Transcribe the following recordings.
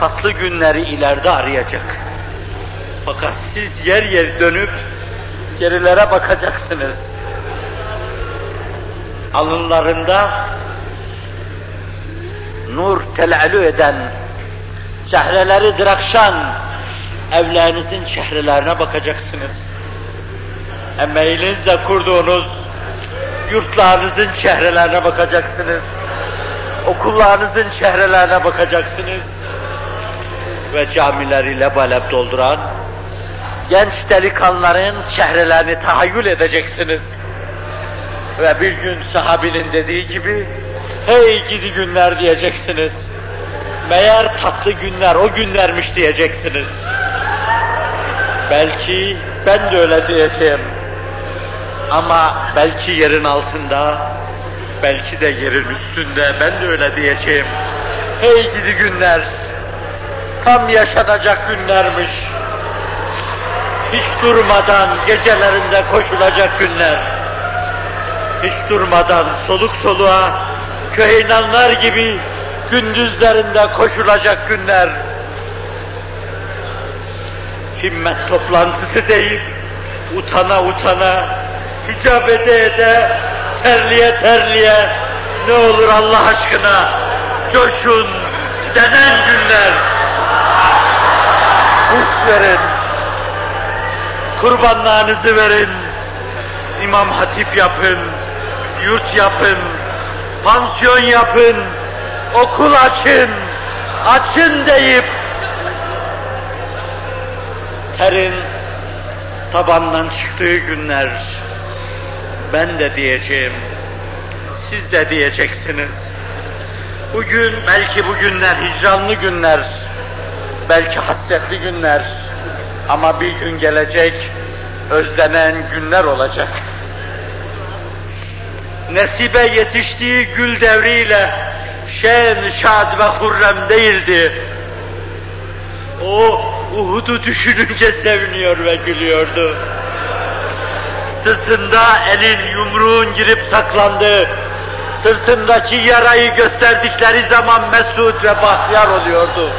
tatlı günleri ileride arayacak. Fakat siz yer yer dönüp gerilere bakacaksınız. Alınlarında nur telalü eden, çehreleri drakşan evlerinizin çehrelerine bakacaksınız. Emeğinizle kurduğunuz yurtlarınızın çehrelerine bakacaksınız. Okullarınızın çehrelerine bakacaksınız. Ve camileri lebalep dolduran genç delikanlıların çehrelerini tahayyül edeceksiniz. Ve bir gün sahabinin dediği gibi, hey gidi günler diyeceksiniz. Meğer tatlı günler o günlermiş diyeceksiniz. Belki ben de öyle diyeceğim. Ama belki yerin altında, belki de yerin üstünde ben de öyle diyeceğim. Hey gidi günler, tam yaşanacak günlermiş. Hiç durmadan gecelerinde koşulacak günler. Hiç durmadan soluk soluğa köheynanlar gibi gündüzlerinde koşulacak günler. Himmet toplantısı deyip utana utana hicap ede ede terliye terliye ne olur Allah aşkına coşun denen günler. Burs verin, kurbanlarınızı verin, imam hatip yapın, yurt yapın, pansiyon yapın, okul açın, açın deyip terin tabandan çıktığı günler ben de diyeceğim, siz de diyeceksiniz. Bugün belki bu günler hicranlı günler, belki hasretli günler ama bir gün gelecek özlenen günler olacak. Nesibe yetiştiği gül devriyle şen, şad ve hurrem değildi. O Uhud'u düşününce seviniyor ve gülüyordu. Sırtında elin yumruğun girip saklandı. Sırtındaki yarayı gösterdikleri zaman mesut ve bahtiyar oluyordu.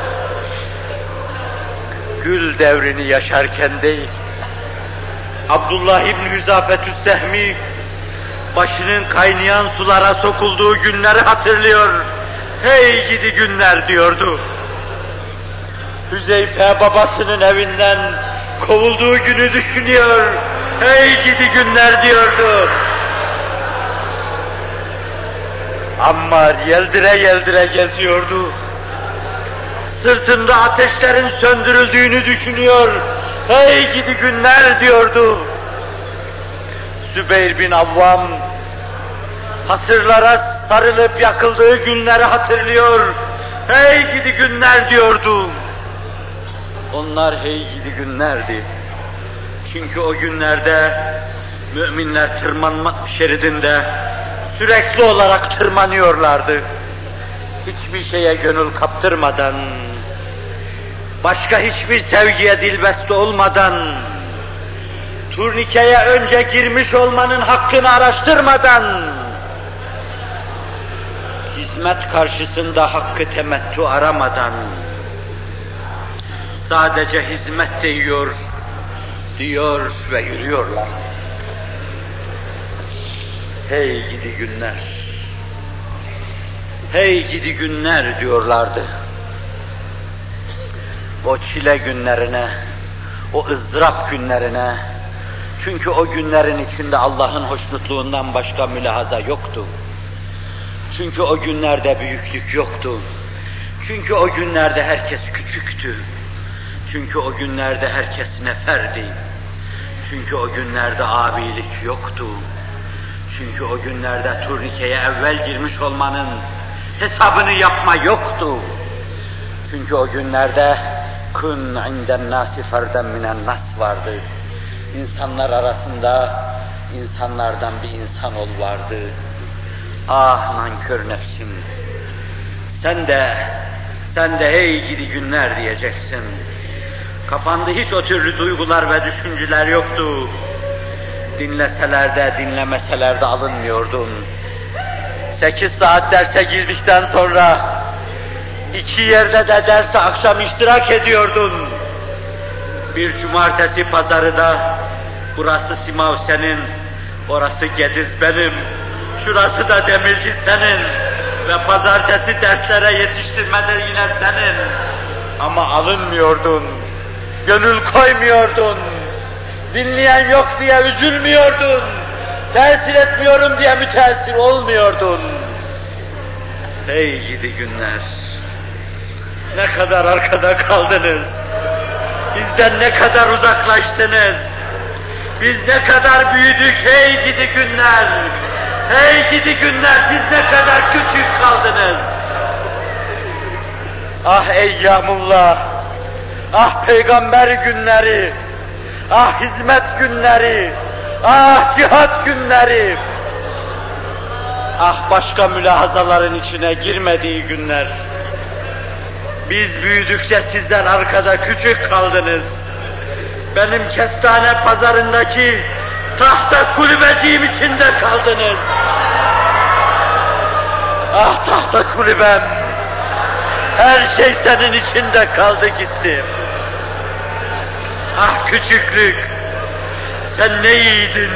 Gül devrini yaşarken değil. Abdullah İbni Hüzafetü Sehmi başının kaynayan sulara sokulduğu günleri hatırlıyor. Hey gidi günler diyordu. Hüzeyfe babasının evinden kovulduğu günü düşünüyor. Hey gidi günler diyordu. Ammar yeldire yeldire geziyordu. Sırtında ateşlerin söndürüldüğünü düşünüyor. Hey gidi günler diyordu. Sübeyr bin Avvam hasırlara sarılıp yakıldığı günleri hatırlıyor. Hey gidi günler diyordu. Onlar hey gidi günlerdi. Çünkü o günlerde müminler tırmanma şeridinde sürekli olarak tırmanıyorlardı. Hiçbir şeye gönül kaptırmadan, başka hiçbir sevgiye dilbeste olmadan, turnikeye önce girmiş olmanın hakkını araştırmadan, hizmet karşısında hakkı temettü aramadan, sadece hizmet diyor, diyor ve yürüyorlar. Hey gidi günler, hey gidi günler diyorlardı. O çile günlerine, o ızdırap günlerine, çünkü o günlerin içinde Allah'ın hoşnutluğundan başka mülahaza yoktu. Çünkü o günlerde büyüklük yoktu. Çünkü o günlerde herkes küçüktü. Çünkü o günlerde herkes neferdi. Çünkü o günlerde abilik yoktu. Çünkü o günlerde turnikeye evvel girmiş olmanın hesabını yapma yoktu. Çünkü o günlerde kun inden nasi ferden minen nas vardı. İnsanlar arasında insanlardan bir insan ol vardı. Ah nankör nefsim. Sen de sen de hey gidi günler diyeceksin. Kafanda hiç o türlü duygular ve düşünceler yoktu. Dinleseler de dinlemeseler de alınmıyordun. Sekiz saat derse girdikten sonra İki yerde de derse akşam iştirak ediyordun. Bir cumartesi pazarı da burası Simav senin, orası Gediz benim, şurası da Demirci senin ve pazartesi derslere yetiştirmede yine senin. Ama alınmıyordun, gönül koymuyordun, dinleyen yok diye üzülmüyordun, tesir etmiyorum diye müteessir olmuyordun. Hey gidi günler! Ne kadar arkada kaldınız! Bizden ne kadar uzaklaştınız! Biz ne kadar büyüdük hey gidi günler! Hey gidi günler siz ne kadar küçük kaldınız! Ah eyyamullah! Ah peygamber günleri! Ah hizmet günleri! Ah cihat günleri! Ah başka mülahazaların içine girmediği günler. Biz büyüdükçe sizden arkada küçük kaldınız. Benim kestane pazarındaki tahta kulübeciğim içinde kaldınız. Ah tahta kulübem, her şey senin içinde kaldı gitti. Ah küçüklük, sen ne iyiydin.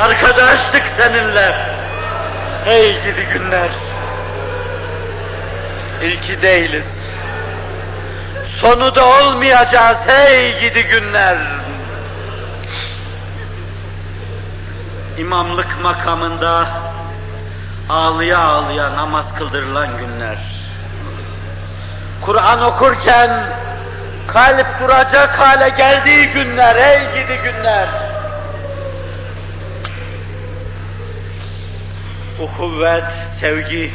Arkadaşlık seninle. Hey gidi günler. İlki değiliz. Sonu da olmayacağız hey gidi günler. İmamlık makamında ağlıya ağlıya namaz kıldırılan günler. Kur'an okurken kalp duracak hale geldiği günler, hey gidi günler. Uhuvvet, sevgi,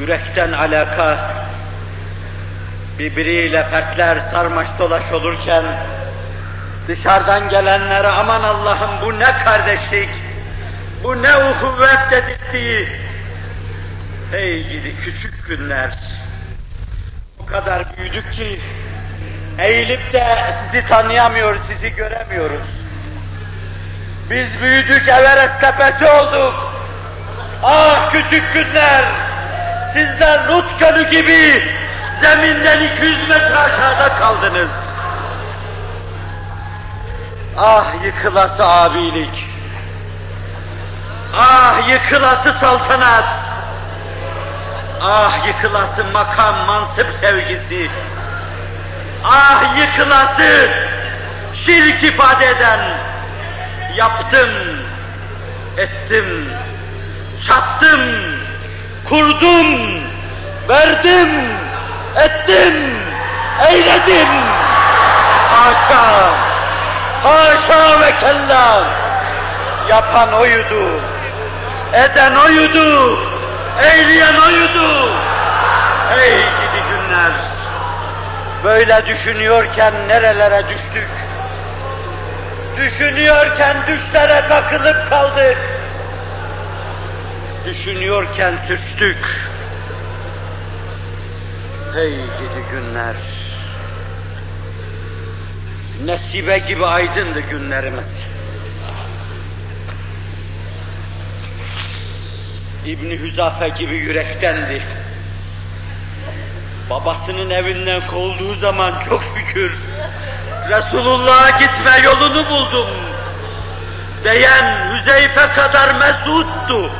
yürekten alaka, birbiriyle fertler sarmaş dolaş olurken, dışarıdan gelenlere aman Allah'ım bu ne kardeşlik, bu ne uhuvvet dedirttiği, hey gidi küçük günler, o kadar büyüdük ki, eğilip de sizi tanıyamıyoruz, sizi göremiyoruz. Biz büyüdük, Everest tepesi olduk. Ah küçük günler! Sizler Lut Gölü gibi zeminden 200 metre aşağıda kaldınız. Ah yıkılası abilik! Ah yıkılası saltanat! Ah yıkılası makam, mansıp sevgisi! Ah yıkılası şirk ifade eden yaptım, ettim, çattım, kurdum, verdim, ettim, eyledim. Haşa, haşa ve kella. Yapan oydu, eden oydu, eyleyen oydu. Ey gidi günler! Böyle düşünüyorken nerelere düştük? Düşünüyorken düşlere takılıp kaldık. Düşünüyorken düştük. Hey gidi günler. Nesibe gibi aydındı günlerimiz. İbni Hüzafe gibi yürektendi. Babasının evinden kovulduğu zaman çok şükür Resulullah'a gitme yolunu buldum. Diyen Hüzeyfe kadar mesuttu.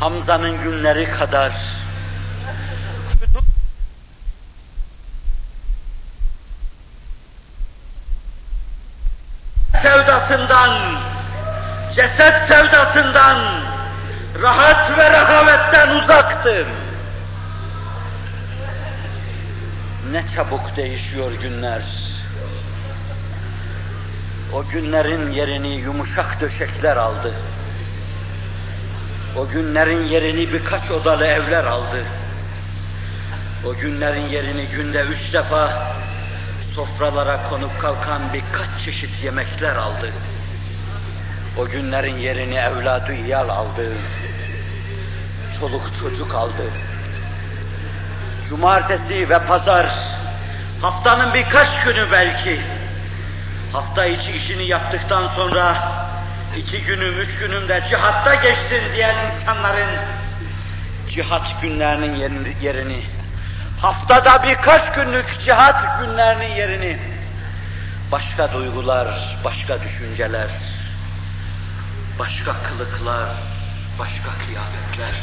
Hamza'nın günleri kadar sevdasından, ceset sevdasından, rahat ve rehavetten uzaktır. Ne çabuk değişiyor günler. O günlerin yerini yumuşak döşekler aldı. O günlerin yerini birkaç odalı evler aldı. O günlerin yerini günde üç defa sofralara konup kalkan birkaç çeşit yemekler aldı. O günlerin yerini evladı iyal aldı. Çoluk çocuk aldı. Cumartesi ve pazar, haftanın birkaç günü belki, hafta içi işini yaptıktan sonra iki günüm, üç günüm de cihatta geçsin diyen insanların cihat günlerinin yerini, haftada birkaç günlük cihat günlerinin yerini, başka duygular, başka düşünceler, başka kılıklar, başka kıyafetler,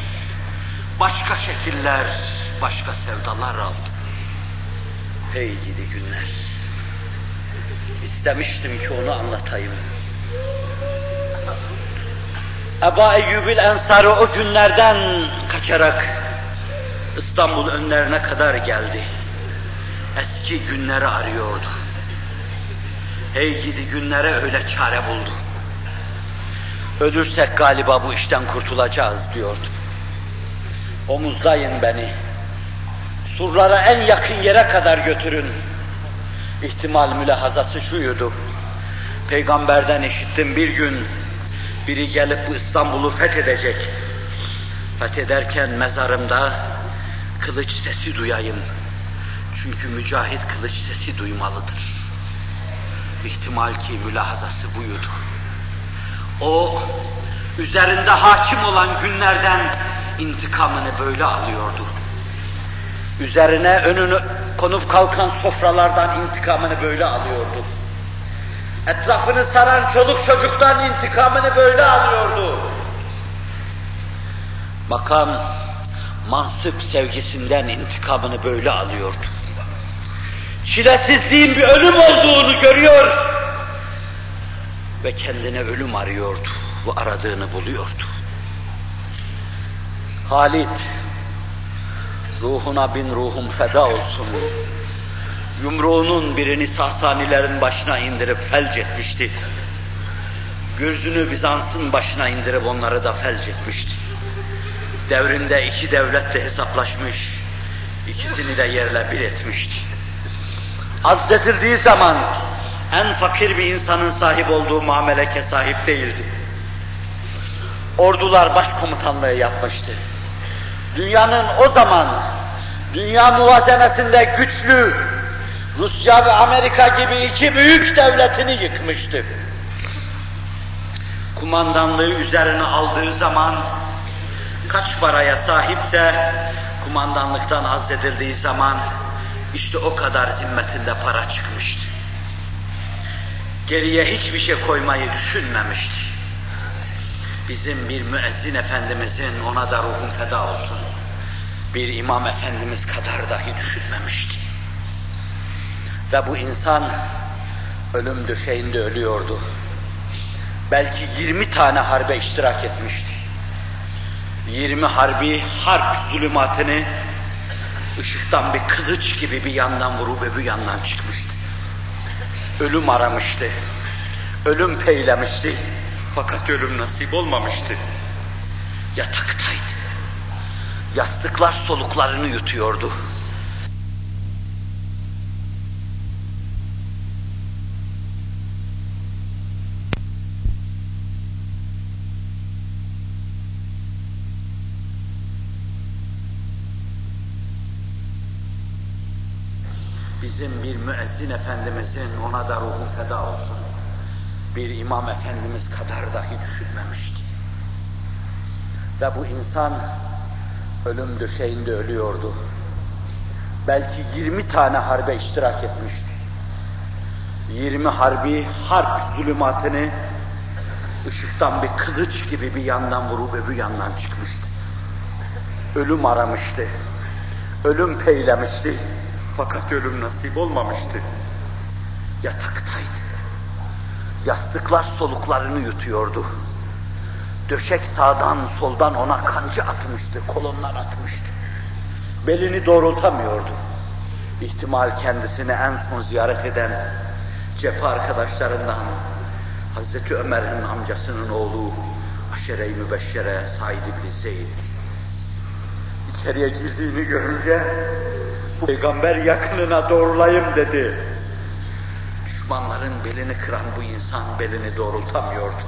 başka şekiller, başka sevdalar aldı. Hey gidi günler. İstemiştim ki onu anlatayım. Eba Eyyubil Ensari o günlerden kaçarak İstanbul önlerine kadar geldi. Eski günleri arıyordu. Hey gidi günlere öyle çare buldu. Ölürsek galiba bu işten kurtulacağız diyordu. Omuzlayın beni. Surlara en yakın yere kadar götürün. İhtimal mülahazası şuydu. Peygamberden işittim bir gün biri gelip bu İstanbul'u fethedecek. Fethederken mezarımda kılıç sesi duyayım. Çünkü mücahit kılıç sesi duymalıdır. İhtimal ki mülahazası buydu. O üzerinde hakim olan günlerden intikamını böyle alıyordu. Üzerine önünü konup kalkan sofralardan intikamını böyle alıyordu. Etrafını saran çoluk çocuktan intikamını böyle alıyordu. Makam, mansıp sevgisinden intikamını böyle alıyordu. Çilesizliğin bir ölüm olduğunu görüyor ve kendine ölüm arıyordu ve aradığını buluyordu. Halit, ruhuna bin ruhum feda olsun. Yumruğunun birini Sasanilerin başına indirip felç etmişti. Gürzünü Bizans'ın başına indirip onları da felç etmişti. Devrinde iki devletle hesaplaşmış, ikisini de yerle bir etmişti. Azledildiği zaman en fakir bir insanın sahip olduğu muameleke sahip değildi. Ordular başkomutanlığı yapmıştı. Dünyanın o zaman dünya muvazenesinde güçlü Rusya ve Amerika gibi iki büyük devletini yıkmıştı. Kumandanlığı üzerine aldığı zaman kaç paraya sahipse kumandanlıktan azledildiği zaman işte o kadar zimmetinde para çıkmıştı. Geriye hiçbir şey koymayı düşünmemişti. Bizim bir müezzin efendimizin ona da ruhun feda olsun. Bir imam efendimiz kadar dahi düşünmemişti. Ve bu insan ölüm döşeğinde ölüyordu. Belki 20 tane harbe iştirak etmişti. 20 harbi harp zulümatını ışıktan bir kılıç gibi bir yandan vurup öbür yandan çıkmıştı. Ölüm aramıştı. Ölüm peylemişti. Fakat ölüm nasip olmamıştı. Yataktaydı. Yastıklar soluklarını yutuyordu. Bizim bir müezzin efendimizin ona da ruhu feda olsun. Bir imam efendimiz kadar dahi düşünmemişti. Ve bu insan ölüm döşeğinde ölüyordu. Belki 20 tane harbe iştirak etmişti. 20 harbi harp zulümatını ışıktan bir kılıç gibi bir yandan vurup öbür yandan çıkmıştı. Ölüm aramıştı. Ölüm peylemişti. Fakat ölüm nasip olmamıştı. Yataktaydı. Yastıklar soluklarını yutuyordu. Döşek sağdan soldan ona kancı atmıştı, kolonlar atmıştı. Belini doğrultamıyordu. İhtimal kendisini en son ziyaret eden cephe arkadaşlarından Hazreti Ömer'in amcasının oğlu Aşere-i Mübeşşere Said ibn Zeyd. İçeriye girdiğini görünce peygamber yakınına doğrulayım dedi. Düşmanların belini kıran bu insan belini doğrultamıyordu.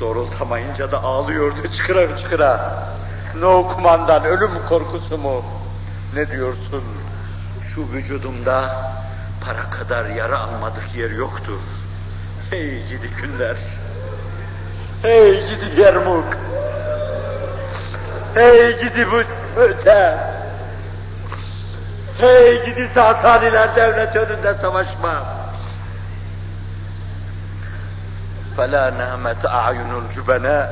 Doğrultamayınca da ağlıyordu çıkıra çıkıra. Ne o kumandan, ölüm korkusu mu? Ne diyorsun? Şu vücudumda para kadar yara almadık yer yoktur. Hey gidi günler. Hey gidi Yermuk. Hey gidi bu öte! Hey gidi Sasaniler devlet önünde savaşma! فَلَا نَهْمَتْ اَعْيُنُ الْجُبَنَاءِ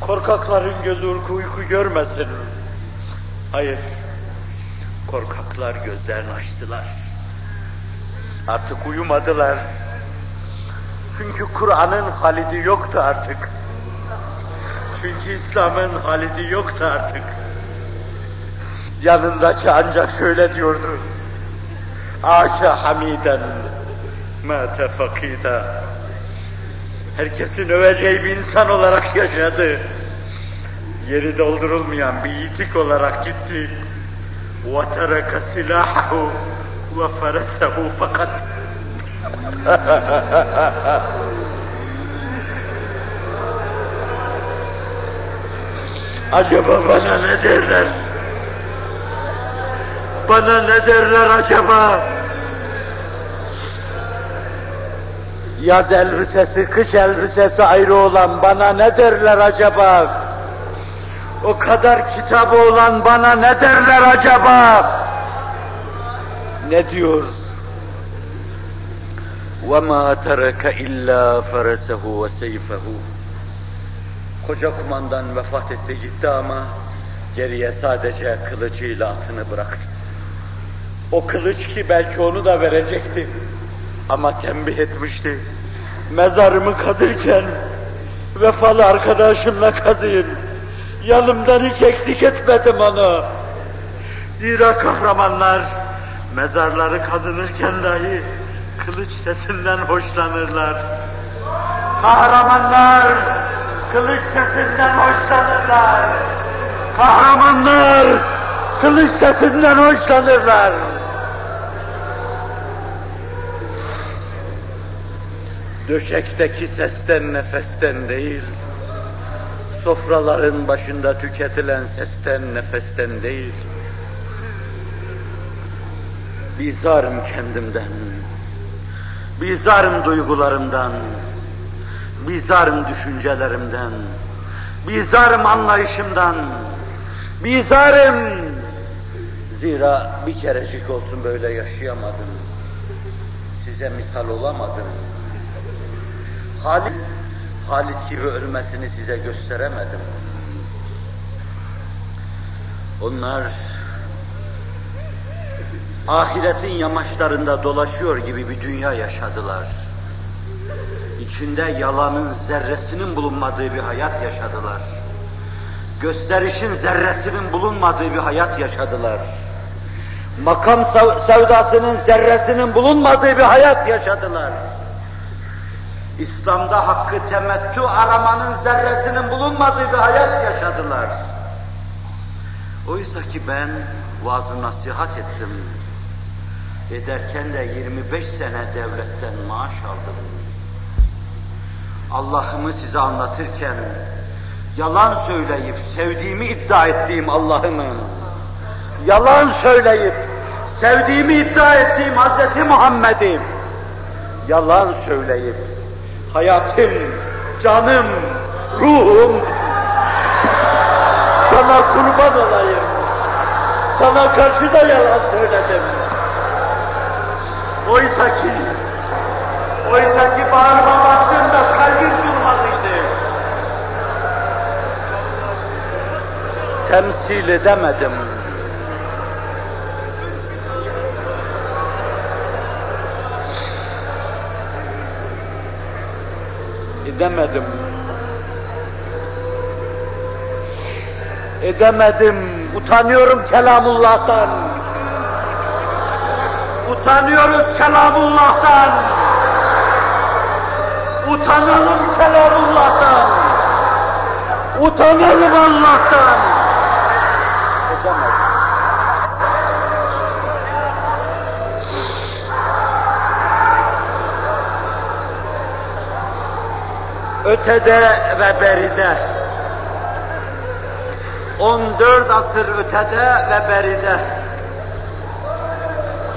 Korkakların gözü uyku uyku görmesin. Hayır, korkaklar gözlerini açtılar. Artık uyumadılar. Çünkü Kur'an'ın halidi yoktu artık. Çünkü İslam'ın halidi yoktu artık. Yanındaki ancak şöyle diyordu. Aşa hamiden mâte fakida. Herkesin öveceği bir insan olarak yaşadı. Yeri doldurulmayan bir yitik olarak gitti. وَتَرَكَ سِلَاحَهُ وَفَرَسَهُ fakat Acaba bana ne derler? Bana ne derler acaba? Yaz elbisesi, kış elbisesi ayrı olan bana ne derler acaba? O kadar kitabı olan bana ne derler acaba? Ne diyor? وَمَا تَرَكَ اِلَّا فَرَسَهُ وَسَيْفَهُ Koca kumandan vefat etti gitti ama geriye sadece kılıcıyla atını bıraktı. O kılıç ki belki onu da verecekti. Ama tembih etmişti. Mezarımı kazırken vefalı arkadaşımla kazıyım. Yanımdan hiç eksik etmedim onu. Zira kahramanlar mezarları kazınırken dahi kılıç sesinden hoşlanırlar. Kahramanlar kılıç sesinden hoşlanırlar. Kahramanlar kılıç sesinden hoşlanırlar. Döşekteki sesten nefesten değil, sofraların başında tüketilen sesten nefesten değil, bizarım kendimden, bizarım duygularımdan, bizarım düşüncelerimden, bizarım anlayışımdan, bizarım. Zira bir kerecik olsun böyle yaşayamadım. Size misal olamadım. Halit, Halit gibi ölmesini size gösteremedim. Onlar ahiretin yamaçlarında dolaşıyor gibi bir dünya yaşadılar. İçinde yalanın zerresinin bulunmadığı bir hayat yaşadılar. Gösterişin zerresinin bulunmadığı bir hayat yaşadılar. Makam sevdasının zerresinin bulunmadığı bir hayat yaşadılar. İslam'da hakkı temettü aramanın zerresinin bulunmadığı bir hayat yaşadılar. Oysa ki ben vaaz nasihat ettim. Ederken de 25 sene devletten maaş aldım. Allah'ımı size anlatırken yalan söyleyip sevdiğimi iddia ettiğim Allah'ımı, yalan söyleyip sevdiğimi iddia ettiğim Hz. Muhammed'i, yalan söyleyip hayatım, canım, ruhum sana kurban olayım. Sana karşı da yalan söyledim. Oysa ki, oysa ki bağırma baktığımda kalbim durmalıydı. Temsil edemedim. Edemedim. Edemedim. Utanıyorum kelamullah'tan. Utanıyoruz kelamullah'tan. Utanalım kelamullah'tan. Utanalım Allah'tan. Edemedim. Ötede ve beride 14 asır ötede ve beride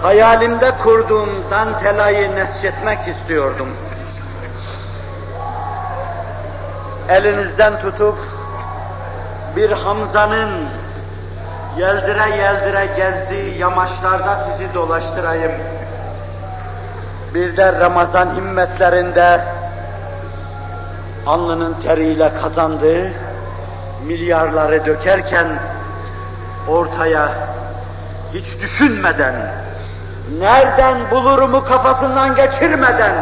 hayalimde kurduğum dantelayı nesçetmek istiyordum. elinizden tutup bir Hamza'nın yeldire yeldire gezdiği yamaçlarda sizi dolaştırayım. Bir de Ramazan himmetlerinde alnının teriyle kazandığı milyarları dökerken ortaya hiç düşünmeden, nereden bulurumu kafasından geçirmeden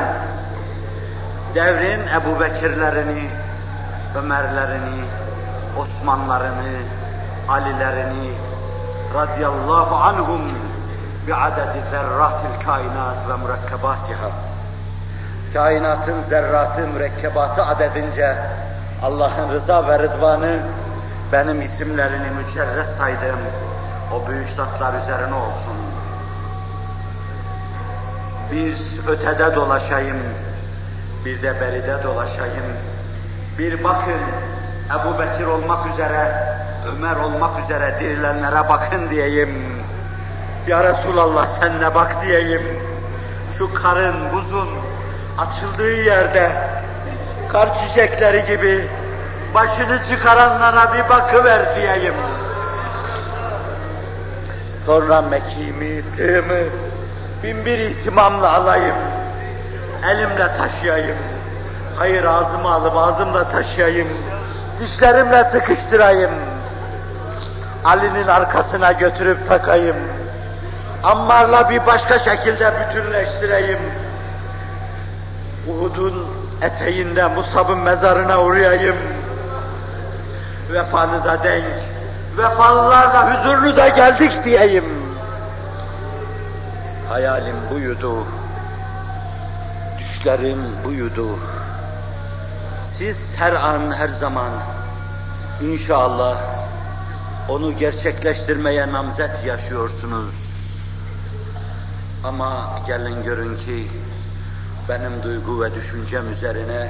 devrin Ebu Bekirlerini, Ömerlerini, Osmanlarını, Alilerini radıyallahu anhum bi'adedi zerratil kainat ve mürekkebatiha. Kainatın zerratı, mürekkebatı adedince Allah'ın rıza ve rıdvanı benim isimlerini mücerres saydığım o büyük zatlar üzerine olsun. Biz ötede dolaşayım, bir de beride dolaşayım. Bir bakın, Ebu Bekir olmak üzere, Ömer olmak üzere dirilenlere bakın diyeyim. Ya Resulallah sen ne bak diyeyim. Şu karın, buzun açıldığı yerde kar çiçekleri gibi başını çıkaranlara bir bakıver diyeyim. Sonra mekimi, tığımı bin bir ihtimamla alayım. Elimle taşıyayım. Hayır ağzıma alıp ağzımla taşıyayım. Dişlerimle sıkıştırayım. Ali'nin arkasına götürüp takayım. Ammar'la bir başka şekilde bütünleştireyim. Uhud'un eteğinde Musab'ın mezarına uğrayayım. Vefanıza denk, vefalılarla huzurlu da geldik diyeyim. Hayalim buydu, düşlerim buydu. Siz her an, her zaman inşallah onu gerçekleştirmeye namzet yaşıyorsunuz. Ama gelin görün ki benim duygu ve düşüncem üzerine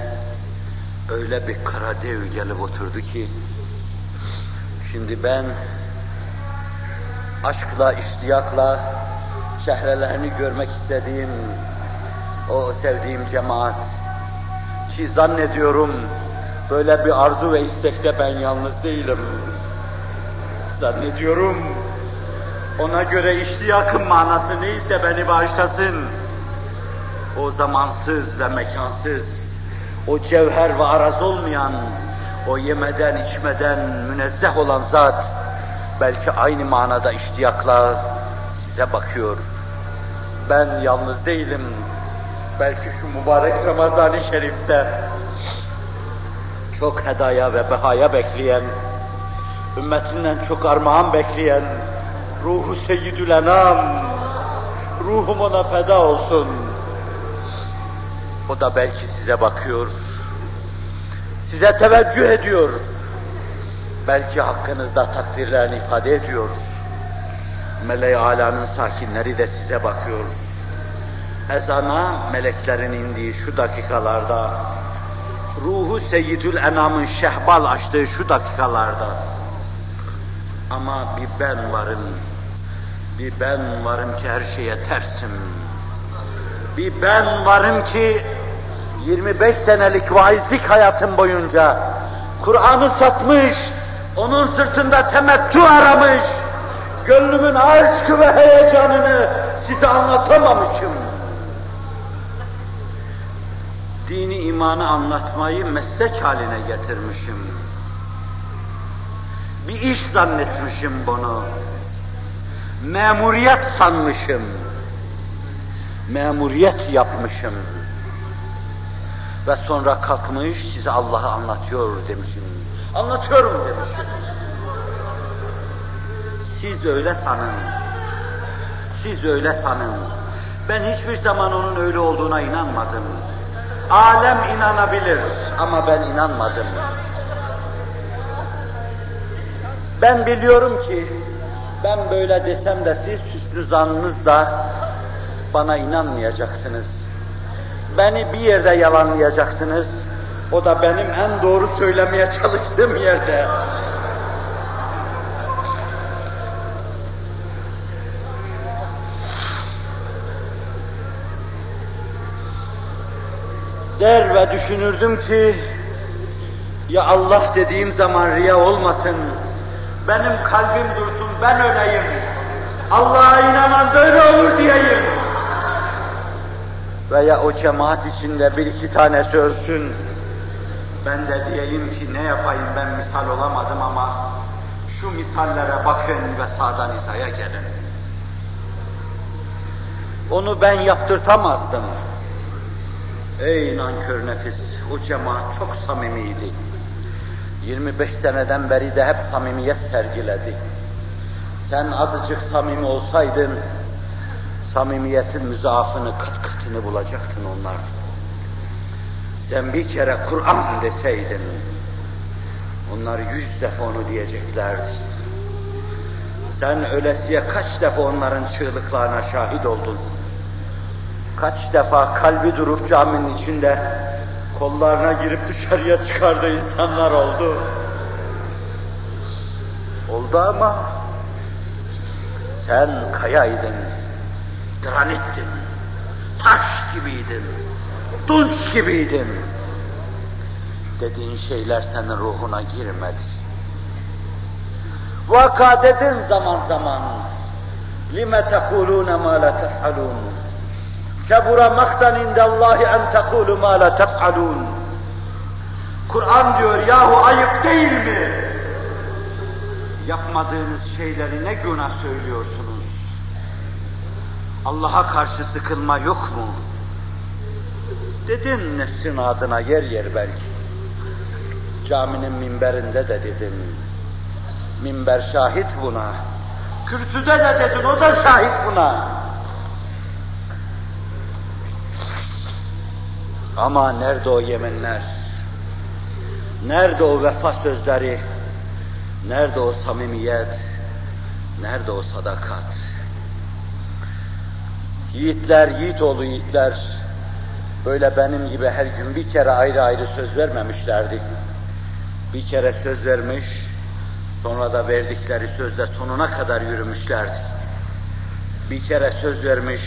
öyle bir kara dev gelip oturdu ki şimdi ben aşkla, iştiyakla çehrelerini görmek istediğim o sevdiğim cemaat ki zannediyorum böyle bir arzu ve istekte ben yalnız değilim. Zannediyorum ona göre iştiyakın manası neyse beni bağışlasın. O zamansız ve mekansız, o cevher ve araz olmayan, o yemeden içmeden münezzeh olan zat, belki aynı manada iştiyakla size bakıyor. Ben yalnız değilim. Belki şu mübarek Ramazan-ı Şerif'te çok hedaya ve behaya bekleyen, ümmetinden çok armağan bekleyen, ruhu seyyidül enam, ruhum ona feda olsun. O da belki size bakıyor, size teveccüh ediyor, belki hakkınızda takdirlerini ifade ediyor. Meleği alanın sakinleri de size bakıyor. Ezana meleklerin indiği şu dakikalarda, ruhu Seyyidül Enam'ın şehbal açtığı şu dakikalarda, ama bir ben varım, bir ben varım ki her şeye tersim. Bir ben varım ki 25 senelik vaizlik hayatım boyunca Kur'an'ı satmış, onun sırtında temettü aramış, gönlümün aşkı ve heyecanını size anlatamamışım. Dini imanı anlatmayı meslek haline getirmişim. Bir iş zannetmişim bunu. Memuriyet sanmışım. Memuriyet yapmışım. Ve sonra kalkmış size Allah'ı anlatıyor demişim. Anlatıyorum demişim. Siz öyle sanın. Siz öyle sanın. Ben hiçbir zaman onun öyle olduğuna inanmadım. Alem inanabilir ama ben inanmadım. Ben biliyorum ki ben böyle desem de siz süslü zannınızla bana inanmayacaksınız. Beni bir yerde yalanlayacaksınız. O da benim en doğru söylemeye çalıştığım yerde. Der ve düşünürdüm ki Ya Allah dediğim zaman riya olmasın, benim kalbim dursun, ben öleyim. Allah'a inanan böyle olur diyeyim. Veya o cemaat içinde bir iki tanesi ölsün, ben de diyeyim ki ne yapayım ben misal olamadım ama şu misallere bakın ve sağdan hizaya gelin. Onu ben yaptırtamazdım. Ey nankör nefis, o cemaat çok samimiydi. 25 seneden beri de hep samimiyet sergiledi. Sen azıcık samimi olsaydın, samimiyetin müzaafını, kat katını bulacaktın onlardan. Sen bir kere Kur'an deseydin, onlar yüz defa onu diyeceklerdi. Sen ölesiye kaç defa onların çığlıklarına şahit oldun. Kaç defa kalbi durup caminin içinde kollarına girip dışarıya çıkardığı insanlar oldu. Oldu ama sen kayaydın, granittin, taş gibiydin, tunç gibiydin. Dediğin şeyler senin ruhuna girmedi. Vaka dedin zaman zaman. لِمَ تَقُولُونَ مَا لَا تَفْعَلُونَ كَبُرَ مَقْتًا اِنْدَ اللّٰهِ اَنْ تَقُولُ مَا لَا تَفْعَلُونَ Kur'an diyor yahu ayıp değil mi? Yapmadığınız şeyleri ne günah söylüyorsunuz? Allah'a karşı sıkılma yok mu? Dedin nefsin adına yer yer belki. Caminin minberinde de dedin. Minber şahit buna. Kürsüde de dedin, o da şahit buna. Ama nerede o yeminler? Nerede o vefa sözleri? Nerede o samimiyet? Nerede o sadakat? Yiğitler, yiğit oğlu yiğitler, böyle benim gibi her gün bir kere ayrı ayrı söz vermemişlerdi. Bir kere söz vermiş, sonra da verdikleri sözle sonuna kadar yürümüşlerdi. Bir kere söz vermiş,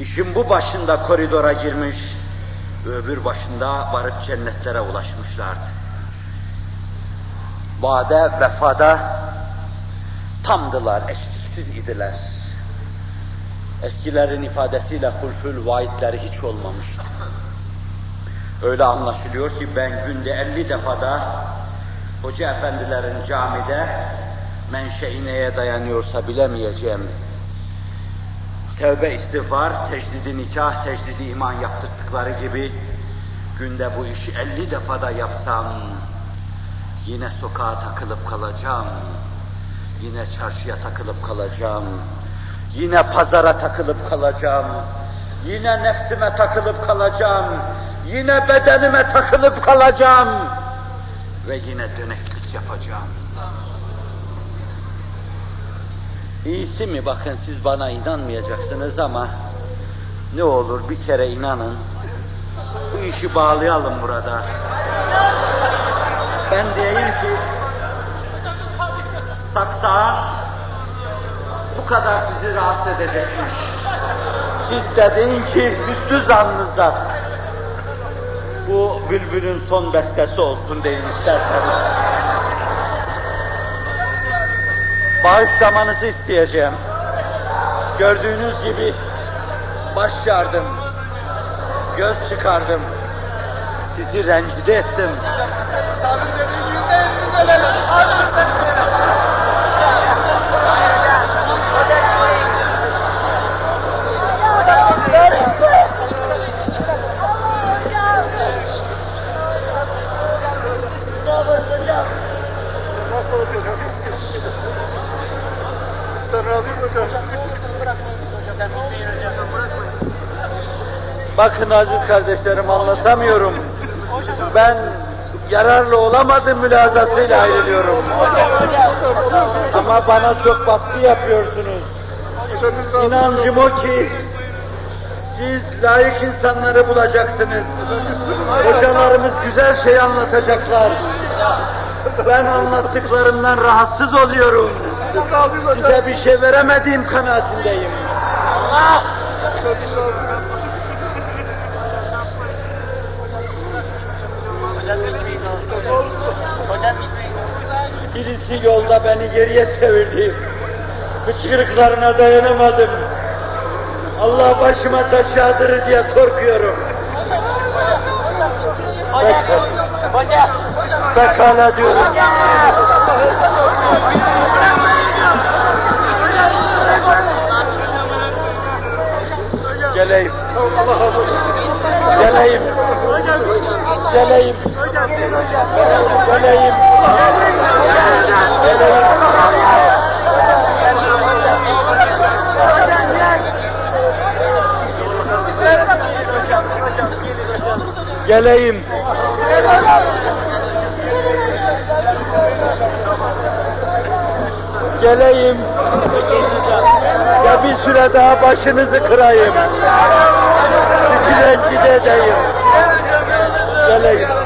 işin bu başında koridora girmiş, öbür başında varıp cennetlere ulaşmışlardı. Vade, vefada tamdılar, eksiksiz idiler. Eskilerin ifadesiyle hulfül vaidleri hiç olmamıştı. Öyle anlaşılıyor ki ben günde 50 defada hoca efendilerin camide menşei neye dayanıyorsa bilemeyeceğim. Tevbe istiğfar, tecdidi nikah, tecdidi iman yaptırdıkları gibi günde bu işi 50 defada yapsam yine sokağa takılıp kalacağım. Yine çarşıya takılıp kalacağım. Yine pazara takılıp kalacağım. Yine nefsime takılıp kalacağım. Yine bedenime takılıp kalacağım. Ve yine döneklik yapacağım. İyisi mi bakın siz bana inanmayacaksınız ama ne olur bir kere inanın. Bu işi bağlayalım burada. Ben diyeyim ki saksağın bu kadar sizi rahatsız edecekmiş. Siz dedin ki üstü zannınızda bu bülbülün son bestesi olsun deyin isterseniz. Bağışlamanızı isteyeceğim. Gördüğünüz gibi baş yardım, göz çıkardım, sizi rencide ettim. Bakın aziz kardeşlerim anlatamıyorum. Ben yararlı olamadım mülazasıyla ayrılıyorum. Ama bana çok baskı yapıyorsunuz. İnancım o ki siz layık insanları bulacaksınız. Hocalarımız güzel şey anlatacaklar. Ben anlattıklarımdan rahatsız oluyorum. Size bir şey veremediğim kanaatindeyim. Allah! Birisi yolda beni geriye çevirdi. Hıçkırıklarına dayanamadım. Allah başıma taş yağdırır diye korkuyorum. Pekala, pekala diyorum. Geleyim. Geleyim. Geleyim. Geleyim. Geleyim. Ya bir süre daha başınızı kırayım. Sizi rencide edeyim. Geleyim.